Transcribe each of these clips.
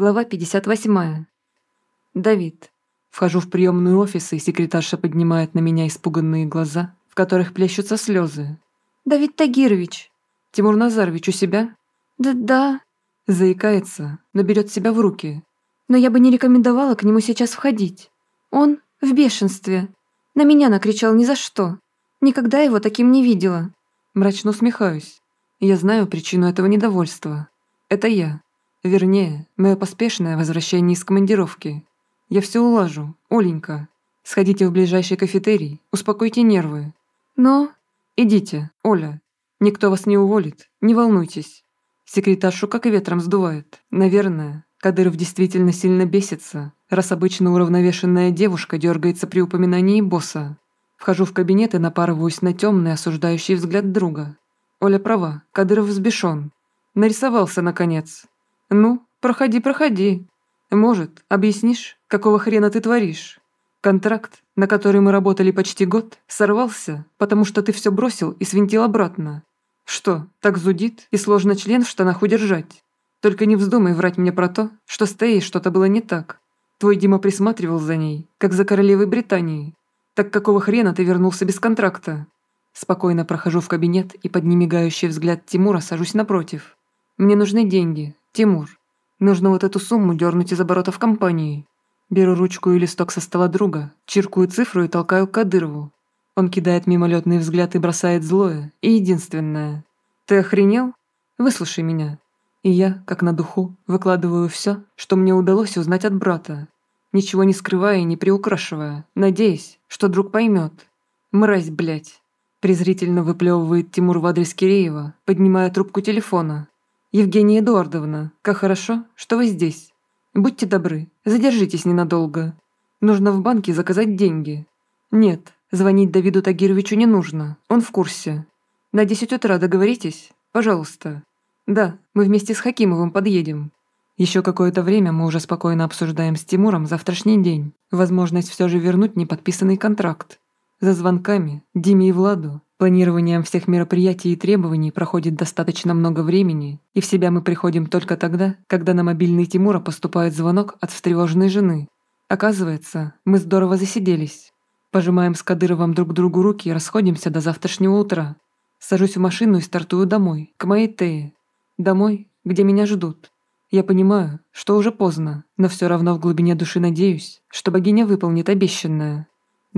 Глава 58. Давид. Вхожу в приемную офис, и секретарша поднимает на меня испуганные глаза, в которых плещутся слезы. «Давид Тагирович!» «Тимур Назарович у себя?» «Да-да». Заикается, но берет себя в руки. «Но я бы не рекомендовала к нему сейчас входить. Он в бешенстве. На меня накричал ни за что. Никогда его таким не видела». Мрачно усмехаюсь. Я знаю причину этого недовольства. Это я. Вернее, мое поспешное возвращение из командировки. Я все улажу, Оленька. Сходите в ближайший кафетерий, успокойте нервы. Но... Идите, Оля. Никто вас не уволит, не волнуйтесь. Секретаршу как ветром сдувает. Наверное, Кадыров действительно сильно бесится, раз обычно уравновешенная девушка дергается при упоминании босса. Вхожу в кабинет и напарываюсь на темный осуждающий взгляд друга. Оля права, Кадыров взбешен. Нарисовался, наконец. «Ну, проходи, проходи. Может, объяснишь, какого хрена ты творишь? Контракт, на который мы работали почти год, сорвался, потому что ты все бросил и свинтил обратно. Что, так зудит и сложно член в штанах удержать? Только не вздумай врать мне про то, что с Теей что-то было не так. Твой Дима присматривал за ней, как за королевой Британии. Так какого хрена ты вернулся без контракта?» Спокойно прохожу в кабинет и под немигающий взгляд Тимура сажусь напротив. «Мне нужны деньги, «Тимур, нужно вот эту сумму дернуть из оборотов компании». Беру ручку и листок со стола друга, чиркую цифру и толкаю к Кадырову. Он кидает мимолетный взгляд и бросает злое, и единственное. «Ты охренел? Выслушай меня». И я, как на духу, выкладываю все, что мне удалось узнать от брата, ничего не скрывая и не приукрашивая, надеясь, что друг поймет. «Мразь, блядь!» презрительно выплевывает Тимур в адрес Киреева, поднимая трубку телефона. «Евгения Эдуардовна, как хорошо, что вы здесь. Будьте добры, задержитесь ненадолго. Нужно в банке заказать деньги. Нет, звонить Давиду Тагировичу не нужно, он в курсе. На 10 утра договоритесь? Пожалуйста. Да, мы вместе с Хакимовым подъедем. Еще какое-то время мы уже спокойно обсуждаем с Тимуром завтрашний день, возможность все же вернуть неподписанный контракт. За звонками Диме и Владу Планированием всех мероприятий и требований проходит достаточно много времени, и в себя мы приходим только тогда, когда на мобильный Тимура поступает звонок от встревоженной жены. Оказывается, мы здорово засиделись. Пожимаем с Кадыровым друг другу руки и расходимся до завтрашнего утра. Сажусь в машину и стартую домой, к моей Тее. Домой, где меня ждут. Я понимаю, что уже поздно, но все равно в глубине души надеюсь, что богиня выполнит обещанное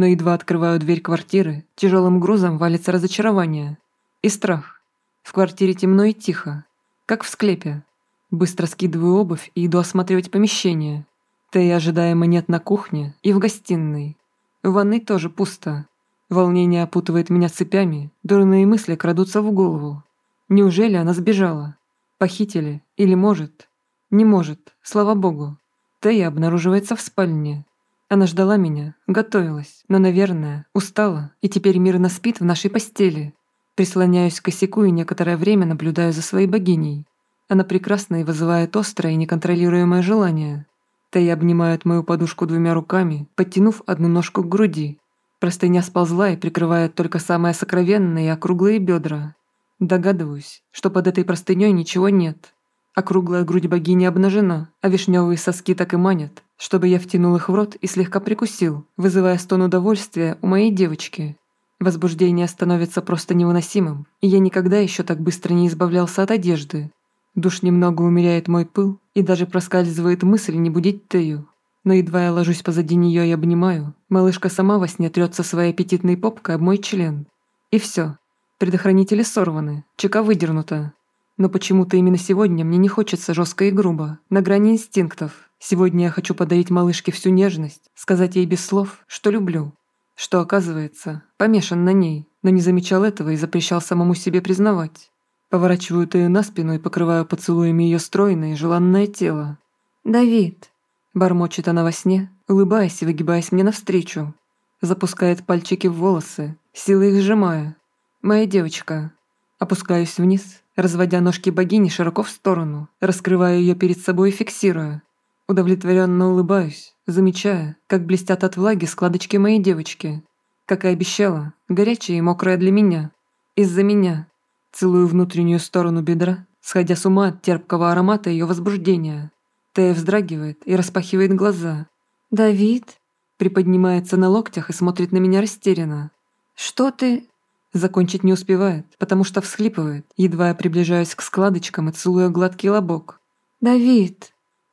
но едва открываю дверь квартиры, тяжелым грузом валится разочарование и страх. В квартире темно и тихо, как в склепе. Быстро скидываю обувь и иду осматривать помещение. Тея ожидаемо нет на кухне и в гостиной. В ванной тоже пусто. Волнение опутывает меня цепями, дурные мысли крадутся в голову. Неужели она сбежала? Похитили? Или может? Не может, слава богу. Тея обнаруживается в спальне, она ждала меня, готовилась, но, наверное, устала и теперь мирно спит в нашей постели. Прислоняюсь к косяку и некоторое время наблюдаю за своей богиней. Она прекрасна и вызывает острое и неконтролируемое желание. Тая обнимает мою подушку двумя руками, подтянув одну ножку к груди. Простыня сползла и прикрывает только самое сокровенное и округлые бедра. Догадываюсь, что под этой простыней ничего нет. Округлая грудь богини обнажена, а вишневые соски так и манят, чтобы я втянул их в рот и слегка прикусил, вызывая стон удовольствия у моей девочки. Возбуждение становится просто невыносимым, и я никогда еще так быстро не избавлялся от одежды. Душ немного умеряет мой пыл, и даже проскальзывает мысль не будить Тею. Но едва я ложусь позади нее и обнимаю, малышка сама во сне трется своей аппетитной попкой об мой член. И все. Предохранители сорваны, чека выдернута. Но почему-то именно сегодня мне не хочется жестко и грубо, на грани инстинктов. Сегодня я хочу подарить малышке всю нежность, сказать ей без слов, что люблю. Что, оказывается, помешан на ней, но не замечал этого и запрещал самому себе признавать. Поворачиваю Тею на спину и покрываю поцелуями ее стройное и желанное тело. «Давид!» Бормочет она во сне, улыбаясь и выгибаясь мне навстречу. Запускает пальчики в волосы, силой их сжимая. «Моя девочка». Опускаюсь вниз, разводя ножки богини широко в сторону, раскрывая ее перед собой и фиксируя. Удовлетворенно улыбаюсь, замечая, как блестят от влаги складочки моей девочки. Как и обещала, горячая и мокрая для меня. Из-за меня. Целую внутреннюю сторону бедра, сходя с ума от терпкого аромата ее возбуждения. Тея вздрагивает и распахивает глаза. «Давид?» Приподнимается на локтях и смотрит на меня растерянно. «Что ты...» Закончить не успевает, потому что всхлипывает, едва я приближаюсь к складочкам и целуя гладкий лобок. «Давид!»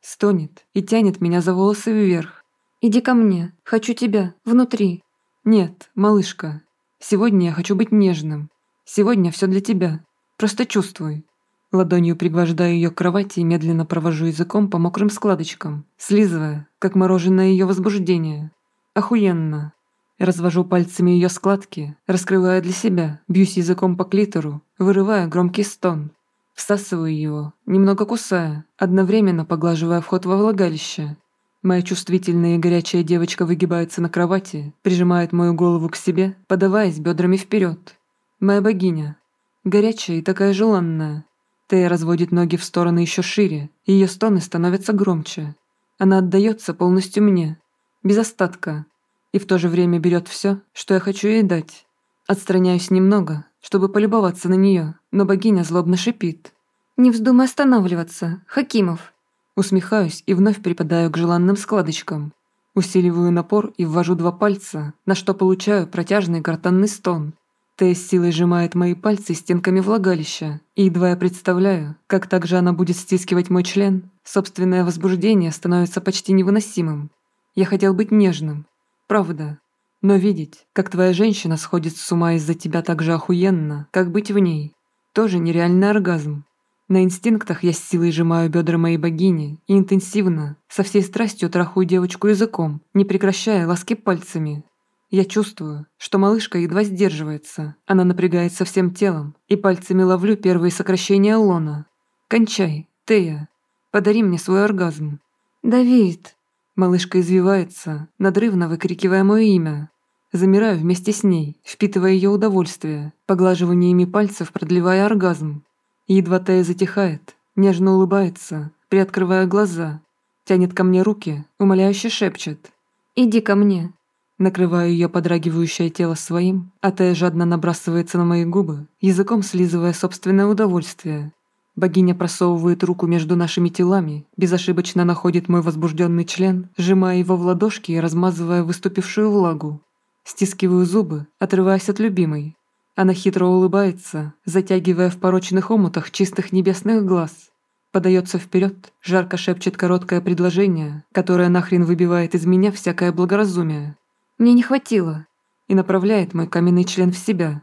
Стонет и тянет меня за волосы вверх. «Иди ко мне, хочу тебя, внутри». «Нет, малышка, сегодня я хочу быть нежным. Сегодня все для тебя. Просто чувствуй». Ладонью пригвождаю ее к кровати и медленно провожу языком по мокрым складочкам, слизывая, как мороженое ее возбуждение. Охуенно. Развожу пальцами ее складки, раскрывая для себя, бьюсь языком по клитору, вырывая громкий стон. Всасываю его, немного кусая, одновременно поглаживая вход во влагалище. Моя чувствительная и горячая девочка выгибается на кровати, прижимает мою голову к себе, подаваясь бедрами вперед. Моя богиня. Горячая и такая желанная. Тея разводит ноги в стороны еще шире, и ее стоны становятся громче. Она отдается полностью мне, без остатка, и в то же время берет все, что я хочу ей дать. Отстраняюсь немного, чтобы полюбоваться на нее, но богиня злобно шипит. «Не вздумай останавливаться, Хакимов!» Усмехаюсь и вновь припадаю к желанным складочкам. Усиливаю напор и ввожу два пальца, на что получаю протяжный гортанный стон. Тея с силой сжимает мои пальцы стенками влагалища, и едва я представляю, как также она будет стискивать мой член, собственное возбуждение становится почти невыносимым. Я хотел быть нежным, Правда. Но видеть, как твоя женщина сходит с ума из-за тебя так же охуенно, как быть в ней, тоже нереальный оргазм. На инстинктах я с силой сжимаю бедра моей богини и интенсивно, со всей страстью трахаю девочку языком, не прекращая ласки пальцами. Я чувствую, что малышка едва сдерживается, она напрягается всем телом, и пальцами ловлю первые сокращения лона. «Кончай, Тея, подари мне свой оргазм». «Давид», Малышка извивается, надрывно выкрикивая мое имя. Замираю вместе с ней, впитывая ее удовольствие, поглаживаниями пальцев продлевая оргазм. Едва Тея затихает, нежно улыбается, приоткрывая глаза, тянет ко мне руки, умоляюще шепчет. «Иди ко мне». Накрываю ее подрагивающее тело своим, а Тея жадно набрасывается на мои губы, языком слизывая собственное удовольствие, Богиня просовывает руку между нашими телами, безошибочно находит мой возбужденный член, сжимая его в ладошки и размазывая выступившую влагу. Стискиваю зубы, отрываясь от любимой. Она хитро улыбается, затягивая в порочных омутах чистых небесных глаз. Подается вперед, жарко шепчет короткое предложение, которое нахрен выбивает из меня всякое благоразумие. «Мне не хватило», и направляет мой каменный член в себя.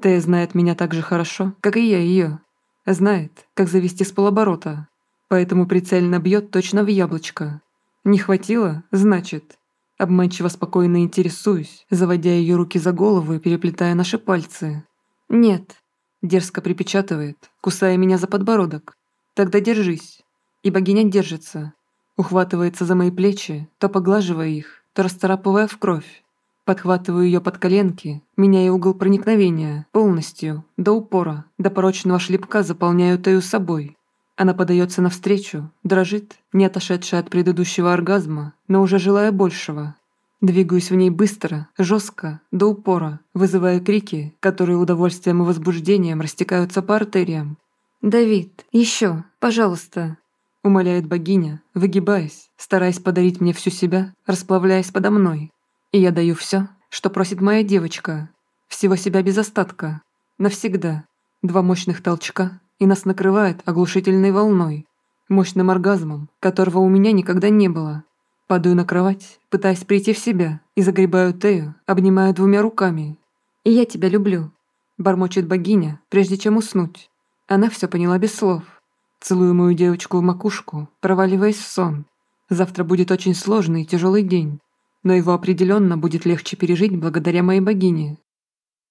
Тея знает меня так же хорошо, как и я ее. Знает, как завести с полоборота, поэтому прицельно бьет точно в яблочко. Не хватило? Значит. Обманчиво спокойно интересуюсь, заводя ее руки за голову и переплетая наши пальцы. «Нет», – дерзко припечатывает, кусая меня за подбородок. «Тогда держись». И богиня держится. Ухватывается за мои плечи, то поглаживая их, то расцарапывая в кровь. Подхватываю ее под коленки, меняя угол проникновения, полностью, до упора, до порочного шлепка заполняю Тею собой. Она подается навстречу, дрожит, не отошедшая от предыдущего оргазма, но уже желая большего. Двигаюсь в ней быстро, жестко, до упора, вызывая крики, которые удовольствием и возбуждением растекаются по артериям. «Давид, еще, пожалуйста!» Умоляет богиня, выгибаясь, стараясь подарить мне всю себя, расплавляясь подо мной. И я даю все, что просит моя девочка. Всего себя без остатка. Навсегда. Два мощных толчка, и нас накрывает оглушительной волной. Мощным оргазмом, которого у меня никогда не было. Падаю на кровать, пытаясь прийти в себя, и загребаю Тею, обнимая двумя руками. «И я тебя люблю», – бормочет богиня, прежде чем уснуть. Она все поняла без слов. Целую мою девочку в макушку, проваливаясь в сон. Завтра будет очень сложный и тяжелый день но его определенно будет легче пережить благодаря моей богине.